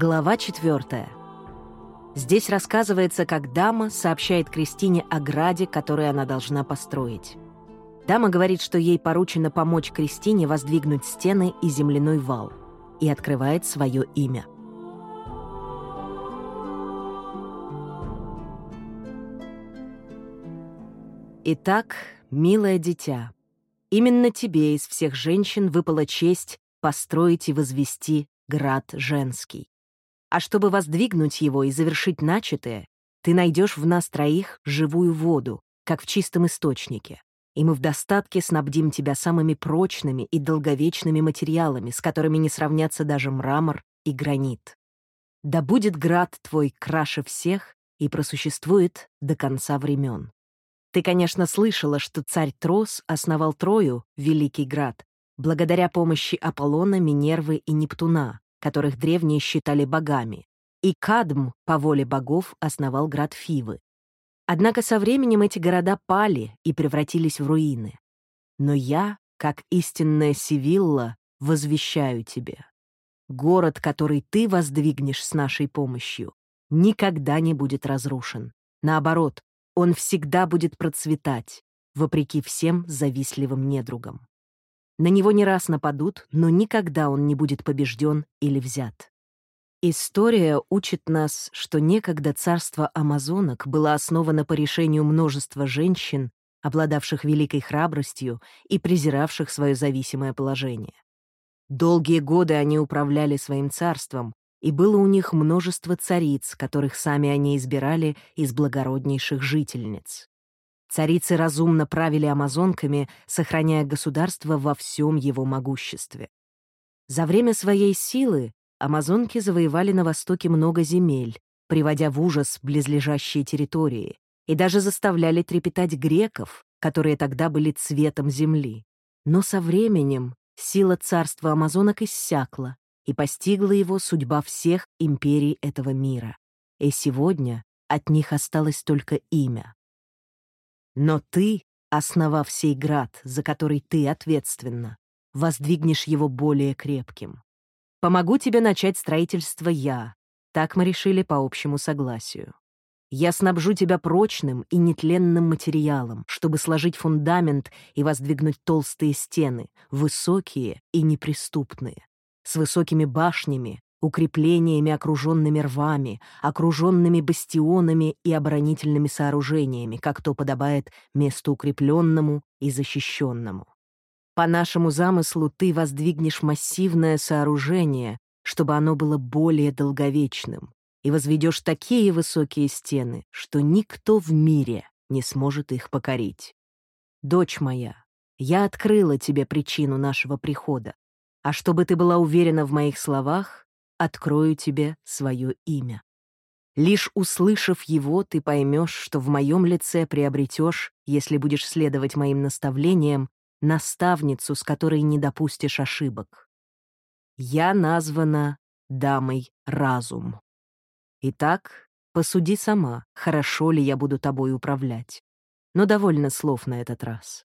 Глава четвертая. Здесь рассказывается, как дама сообщает Кристине о граде, который она должна построить. Дама говорит, что ей поручено помочь Кристине воздвигнуть стены и земляной вал, и открывает свое имя. Итак, милое дитя, именно тебе из всех женщин выпала честь построить и возвести град женский. А чтобы воздвигнуть его и завершить начатое, ты найдешь в нас троих живую воду, как в чистом источнике, и мы в достатке снабдим тебя самыми прочными и долговечными материалами, с которыми не сравнятся даже мрамор и гранит. Да будет град твой краше всех и просуществует до конца времен. Ты, конечно, слышала, что царь Трос основал Трою, Великий Град, благодаря помощи Аполлона, Минервы и Нептуна, которых древние считали богами, и Кадм, по воле богов, основал град Фивы. Однако со временем эти города пали и превратились в руины. Но я, как истинная Сивилла, возвещаю тебе. Город, который ты воздвигнешь с нашей помощью, никогда не будет разрушен. Наоборот, он всегда будет процветать, вопреки всем завистливым недругам. На него не раз нападут, но никогда он не будет побежден или взят. История учит нас, что некогда царство амазонок было основано по решению множества женщин, обладавших великой храбростью и презиравших свое зависимое положение. Долгие годы они управляли своим царством, и было у них множество цариц, которых сами они избирали из благороднейших жительниц. Царицы разумно правили амазонками, сохраняя государство во всем его могуществе. За время своей силы амазонки завоевали на востоке много земель, приводя в ужас близлежащие территории, и даже заставляли трепетать греков, которые тогда были цветом земли. Но со временем сила царства амазонок иссякла, и постигла его судьба всех империй этого мира. И сегодня от них осталось только имя но ты, основав сей град, за который ты ответственна, воздвигнешь его более крепким. Помогу тебе начать строительство я. Так мы решили по общему согласию. Я снабжу тебя прочным и нетленным материалом, чтобы сложить фундамент и воздвигнуть толстые стены, высокие и неприступные, с высокими башнями, укреплениями, окруженными рвами, окруженными бастионами и оборонительными сооружениями, как то подобает месту укрепленному и защищенному. По нашему замыслу ты воздвигнешь массивное сооружение, чтобы оно было более долговечным, и возведешь такие высокие стены, что никто в мире не сможет их покорить. Дочь моя, я открыла тебе причину нашего прихода, а чтобы ты была уверена в моих словах, открою тебе свое имя. Лишь услышав его, ты поймешь, что в моем лице приобретешь, если будешь следовать моим наставлениям, наставницу, с которой не допустишь ошибок. Я названа дамой разум. Итак, посуди сама, хорошо ли я буду тобой управлять. Но довольно слов на этот раз.